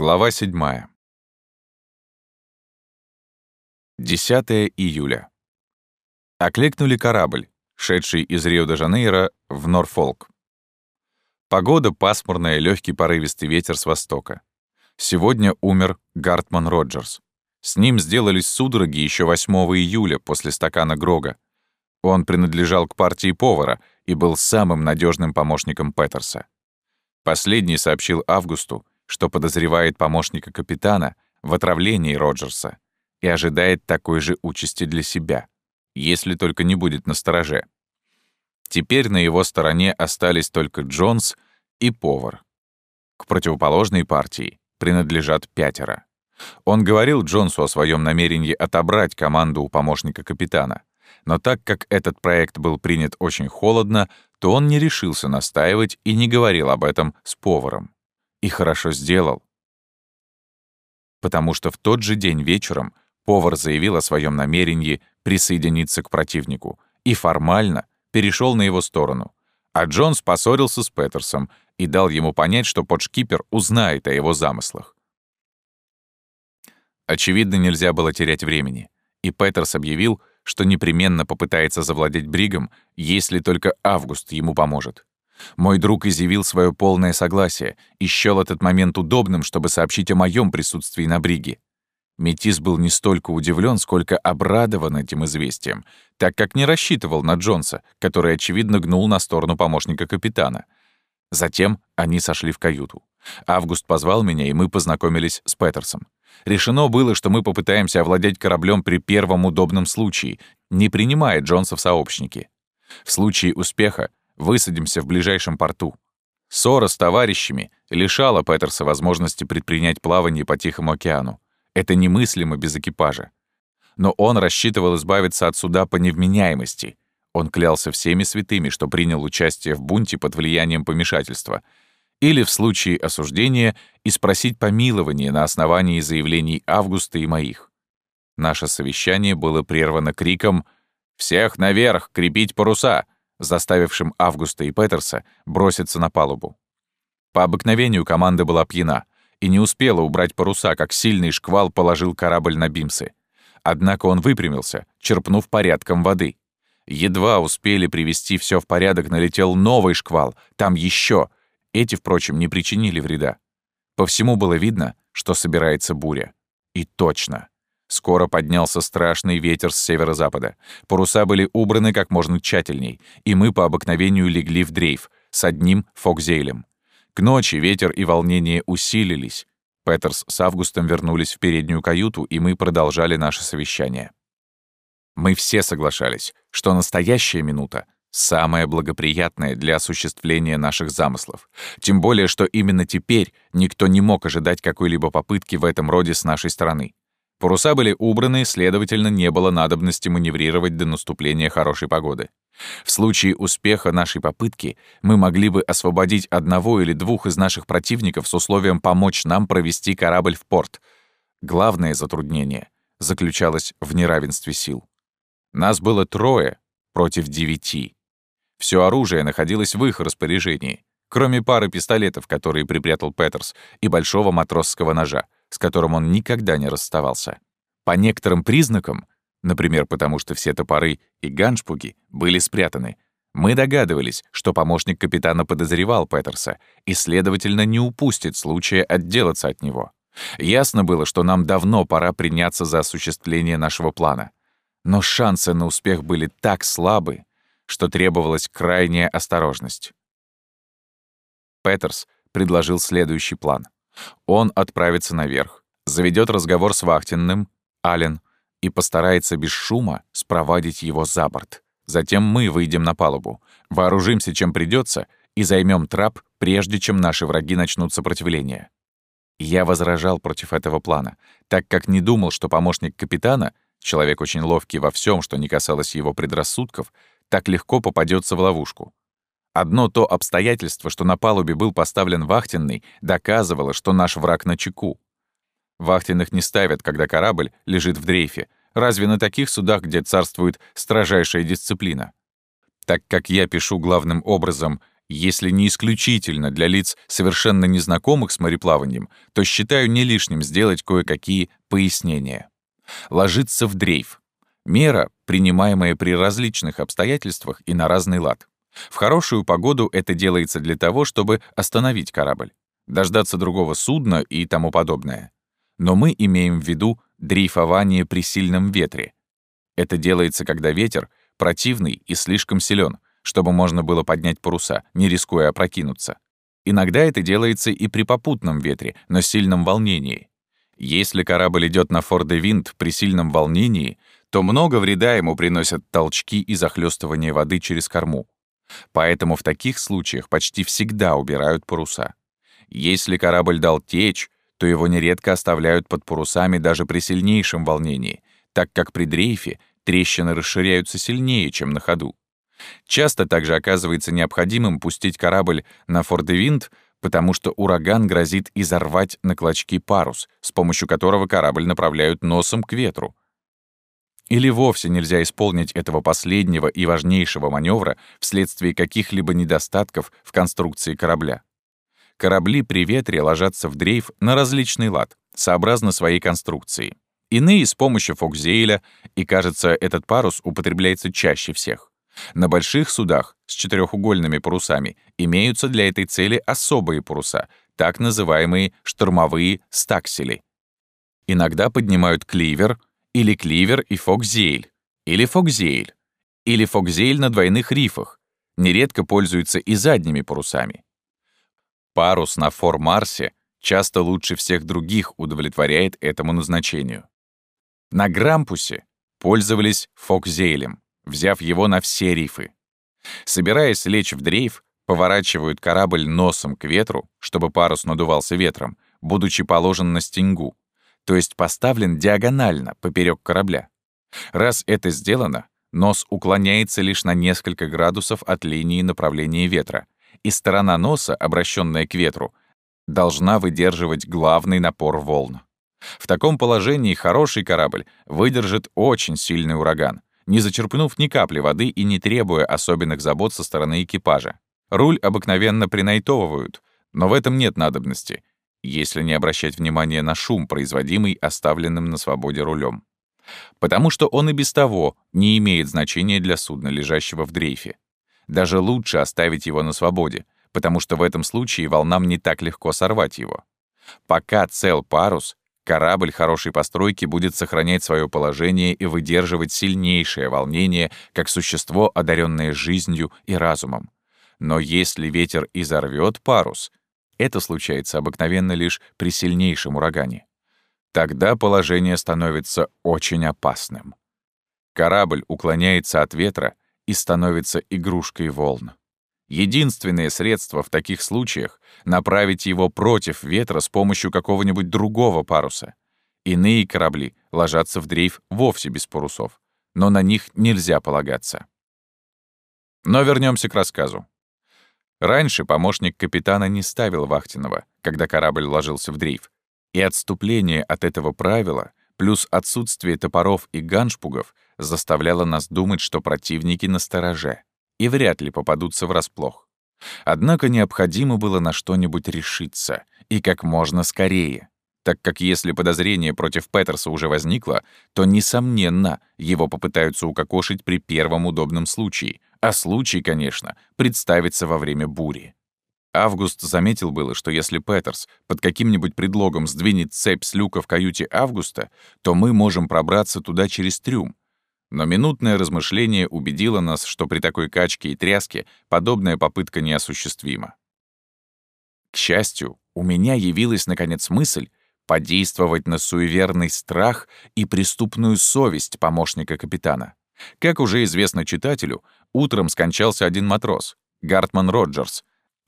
Глава 7. 10 июля. Окликнули корабль, шедший из Рио-де-Жанейро в Норфолк. Погода пасмурная, легкий порывистый ветер с востока. Сегодня умер Гартман Роджерс. С ним сделались судороги еще 8 июля после стакана Грога. Он принадлежал к партии повара и был самым надежным помощником Петерса. Последний сообщил Августу, что подозревает помощника капитана в отравлении Роджерса и ожидает такой же участи для себя, если только не будет на стороже. Теперь на его стороне остались только Джонс и повар. К противоположной партии принадлежат пятеро. Он говорил Джонсу о своем намерении отобрать команду у помощника капитана, но так как этот проект был принят очень холодно, то он не решился настаивать и не говорил об этом с поваром. И хорошо сделал. Потому что в тот же день вечером повар заявил о своем намерении присоединиться к противнику и формально перешел на его сторону. А Джонс поссорился с Петерсом и дал ему понять, что подшкипер узнает о его замыслах. Очевидно, нельзя было терять времени, и Петерс объявил, что непременно попытается завладеть Бригом, если только Август ему поможет. Мой друг изъявил свое полное согласие и счёл этот момент удобным, чтобы сообщить о моем присутствии на бриге. Метис был не столько удивлен, сколько обрадован этим известием, так как не рассчитывал на Джонса, который, очевидно, гнул на сторону помощника капитана. Затем они сошли в каюту. Август позвал меня, и мы познакомились с Петерсом. Решено было, что мы попытаемся овладеть кораблем при первом удобном случае, не принимая Джонса в сообщники. В случае успеха высадимся в ближайшем порту. Ссора с товарищами лишала Петерса возможности предпринять плавание по Тихому океану. Это немыслимо без экипажа. Но он рассчитывал избавиться от суда по невменяемости. Он клялся всеми святыми, что принял участие в бунте под влиянием помешательства. Или в случае осуждения и спросить помилование на основании заявлений Августа и моих. Наше совещание было прервано криком «Всех наверх! Крепить паруса!» Заставившим Августа и Петерса броситься на палубу. По обыкновению команда была пьяна и не успела убрать паруса, как сильный шквал положил корабль на бимсы. Однако он выпрямился, черпнув порядком воды. Едва успели привести все в порядок, налетел новый шквал, там еще. Эти, впрочем, не причинили вреда. По всему было видно, что собирается буря. И точно. Скоро поднялся страшный ветер с северо-запада. Паруса были убраны как можно тщательней, и мы по обыкновению легли в дрейф с одним фокзейлем. К ночи ветер и волнение усилились. Петерс с Августом вернулись в переднюю каюту, и мы продолжали наше совещание. Мы все соглашались, что настоящая минута — самая благоприятная для осуществления наших замыслов. Тем более, что именно теперь никто не мог ожидать какой-либо попытки в этом роде с нашей стороны. Паруса были убраны, следовательно, не было надобности маневрировать до наступления хорошей погоды. В случае успеха нашей попытки мы могли бы освободить одного или двух из наших противников с условием помочь нам провести корабль в порт. Главное затруднение заключалось в неравенстве сил. Нас было трое против девяти. Все оружие находилось в их распоряжении, кроме пары пистолетов, которые припрятал Петерс, и большого матросского ножа — с которым он никогда не расставался. По некоторым признакам, например, потому что все топоры и ганшпуги были спрятаны, мы догадывались, что помощник капитана подозревал Петерса и, следовательно, не упустит случая отделаться от него. Ясно было, что нам давно пора приняться за осуществление нашего плана. Но шансы на успех были так слабы, что требовалась крайняя осторожность. Петерс предложил следующий план — он отправится наверх, заведет разговор с вахтенным, Ален, и постарается без шума спровадить его за борт. Затем мы выйдем на палубу, вооружимся чем придется и займем трап, прежде чем наши враги начнут сопротивление. Я возражал против этого плана, так как не думал, что помощник капитана, человек очень ловкий во всем, что не касалось его предрассудков, так легко попадется в ловушку. Одно то обстоятельство, что на палубе был поставлен вахтенный, доказывало, что наш враг на чеку. Вахтенных не ставят, когда корабль лежит в дрейфе, разве на таких судах, где царствует строжайшая дисциплина. Так как я пишу главным образом Если не исключительно для лиц, совершенно незнакомых с мореплаванием, то считаю не лишним сделать кое-какие пояснения. Ложиться в дрейф. Мера, принимаемая при различных обстоятельствах и на разный лад. В хорошую погоду это делается для того, чтобы остановить корабль, дождаться другого судна и тому подобное. Но мы имеем в виду дрейфование при сильном ветре. Это делается, когда ветер противный и слишком силен, чтобы можно было поднять паруса, не рискуя опрокинуться. Иногда это делается и при попутном ветре, но сильном волнении. Если корабль идет на форде-винт при сильном волнении, то много вреда ему приносят толчки и захлестывание воды через корму. Поэтому в таких случаях почти всегда убирают паруса. Если корабль дал течь, то его нередко оставляют под парусами даже при сильнейшем волнении, так как при дрейфе трещины расширяются сильнее, чем на ходу. Часто также оказывается необходимым пустить корабль на фордевинт, потому что ураган грозит изорвать на клочки парус, с помощью которого корабль направляют носом к ветру. Или вовсе нельзя исполнить этого последнего и важнейшего маневра вследствие каких-либо недостатков в конструкции корабля. Корабли при ветре ложатся в дрейф на различный лад, сообразно своей конструкции. Иные с помощью фокзейля, и, кажется, этот парус употребляется чаще всех. На больших судах с четырехугольными парусами имеются для этой цели особые паруса, так называемые штурмовые стаксели. Иногда поднимают кливер или кливер и фокзейль, или фокзейль, или фокзейль на двойных рифах, нередко пользуются и задними парусами. Парус на фор-марсе часто лучше всех других удовлетворяет этому назначению. На Грампусе пользовались фокзейлем, взяв его на все рифы. Собираясь лечь в дрейф, поворачивают корабль носом к ветру, чтобы парус надувался ветром, будучи положен на стенгу, то есть поставлен диагонально поперек корабля. Раз это сделано, нос уклоняется лишь на несколько градусов от линии направления ветра, и сторона носа, обращенная к ветру, должна выдерживать главный напор волн. В таком положении хороший корабль выдержит очень сильный ураган, не зачерпнув ни капли воды и не требуя особенных забот со стороны экипажа. Руль обыкновенно принайтовывают, но в этом нет надобности, если не обращать внимания на шум, производимый оставленным на свободе рулем. Потому что он и без того не имеет значения для судна, лежащего в дрейфе. Даже лучше оставить его на свободе, потому что в этом случае волнам не так легко сорвать его. Пока цел парус, Корабль хорошей постройки будет сохранять свое положение и выдерживать сильнейшее волнение, как существо, одаренное жизнью и разумом. Но если ветер изорвет парус, это случается обыкновенно лишь при сильнейшем урагане. Тогда положение становится очень опасным. Корабль уклоняется от ветра и становится игрушкой волн. Единственное средство в таких случаях — направить его против ветра с помощью какого-нибудь другого паруса. Иные корабли ложатся в дрейф вовсе без парусов, но на них нельзя полагаться. Но вернемся к рассказу. Раньше помощник капитана не ставил вахтенного, когда корабль ложился в дрейф, и отступление от этого правила плюс отсутствие топоров и ганшпугов заставляло нас думать, что противники на стороже и вряд ли попадутся врасплох. Однако необходимо было на что-нибудь решиться, и как можно скорее, так как если подозрение против Петерса уже возникло, то, несомненно, его попытаются укокошить при первом удобном случае, а случай, конечно, представится во время бури. Август заметил было, что если Петерс под каким-нибудь предлогом сдвинет цепь с люка в каюте Августа, то мы можем пробраться туда через трюм, но минутное размышление убедило нас, что при такой качке и тряске подобная попытка неосуществима. К счастью, у меня явилась, наконец, мысль подействовать на суеверный страх и преступную совесть помощника капитана. Как уже известно читателю, утром скончался один матрос, Гартман Роджерс,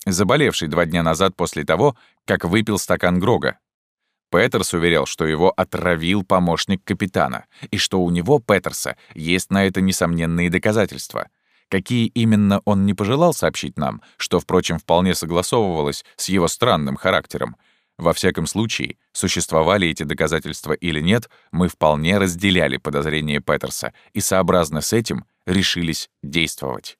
заболевший два дня назад после того, как выпил стакан Грога. Петерс уверял, что его отравил помощник капитана, и что у него, Петерса, есть на это несомненные доказательства. Какие именно он не пожелал сообщить нам, что, впрочем, вполне согласовывалось с его странным характером. Во всяком случае, существовали эти доказательства или нет, мы вполне разделяли подозрения Петерса и, сообразно с этим, решились действовать.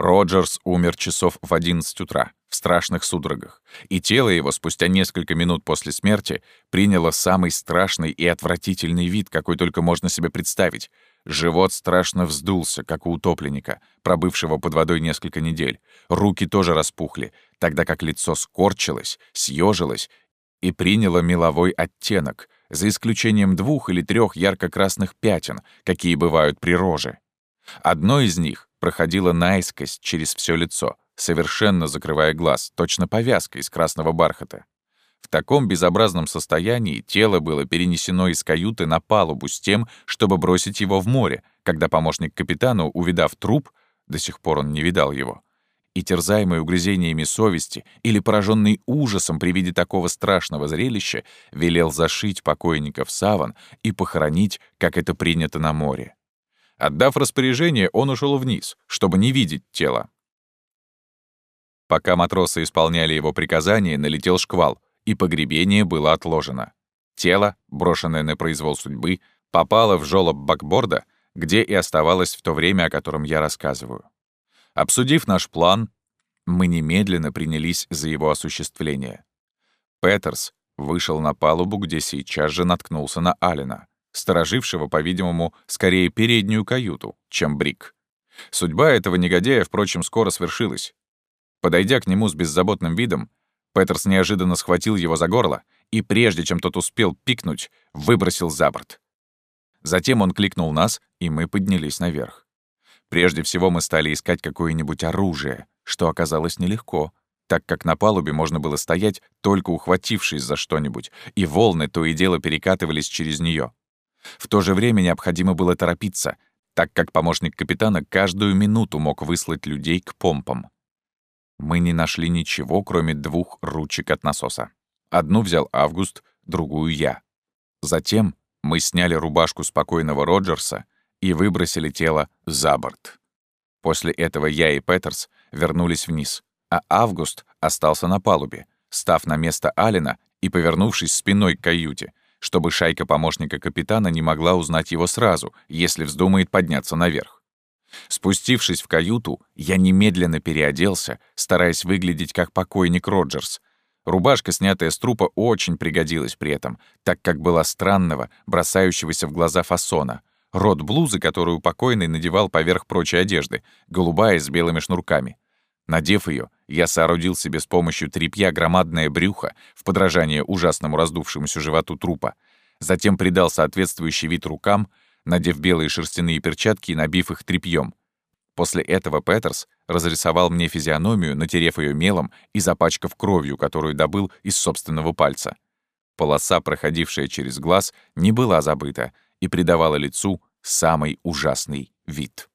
Роджерс умер часов в 11 утра, в страшных судорогах, и тело его спустя несколько минут после смерти приняло самый страшный и отвратительный вид, какой только можно себе представить. Живот страшно вздулся, как у утопленника, пробывшего под водой несколько недель. Руки тоже распухли, тогда как лицо скорчилось, съежилось и приняло меловой оттенок, за исключением двух или трех ярко-красных пятен, какие бывают при роже. Одно из них проходило наискось через все лицо, совершенно закрывая глаз, точно повязка из красного бархата. В таком безобразном состоянии тело было перенесено из каюты на палубу с тем, чтобы бросить его в море, когда помощник капитану, увидав труп, до сих пор он не видал его, и терзаемый угрызениями совести или пораженный ужасом при виде такого страшного зрелища, велел зашить покойника в саван и похоронить, как это принято на море. Отдав распоряжение, он ушел вниз, чтобы не видеть тело. Пока матросы исполняли его приказание, налетел шквал, и погребение было отложено. Тело, брошенное на произвол судьбы, попало в жёлоб бакборда, где и оставалось в то время, о котором я рассказываю. Обсудив наш план, мы немедленно принялись за его осуществление. Петерс вышел на палубу, где сейчас же наткнулся на Алина сторожившего, по-видимому, скорее переднюю каюту, чем Брик. Судьба этого негодяя, впрочем, скоро свершилась. Подойдя к нему с беззаботным видом, Петерс неожиданно схватил его за горло и, прежде чем тот успел пикнуть, выбросил за борт. Затем он кликнул нас, и мы поднялись наверх. Прежде всего мы стали искать какое-нибудь оружие, что оказалось нелегко, так как на палубе можно было стоять, только ухватившись за что-нибудь, и волны то и дело перекатывались через нее. В то же время необходимо было торопиться, так как помощник капитана каждую минуту мог выслать людей к помпам. Мы не нашли ничего, кроме двух ручек от насоса. Одну взял Август, другую — я. Затем мы сняли рубашку спокойного Роджерса и выбросили тело за борт. После этого я и Петерс вернулись вниз, а Август остался на палубе, став на место Алина и повернувшись спиной к каюте, чтобы шайка помощника капитана не могла узнать его сразу, если вздумает подняться наверх. Спустившись в каюту, я немедленно переоделся, стараясь выглядеть как покойник Роджерс. Рубашка, снятая с трупа, очень пригодилась при этом, так как была странного, бросающегося в глаза фасона. Рот блузы, которую покойный надевал поверх прочей одежды, голубая с белыми шнурками. Надев ее, я соорудил себе с помощью тряпья громадное брюхо в подражание ужасному раздувшемуся животу трупа, затем придал соответствующий вид рукам, надев белые шерстяные перчатки и набив их тряпьем. После этого Петерс разрисовал мне физиономию, натерев ее мелом и запачкав кровью, которую добыл из собственного пальца. Полоса, проходившая через глаз, не была забыта и придавала лицу самый ужасный вид.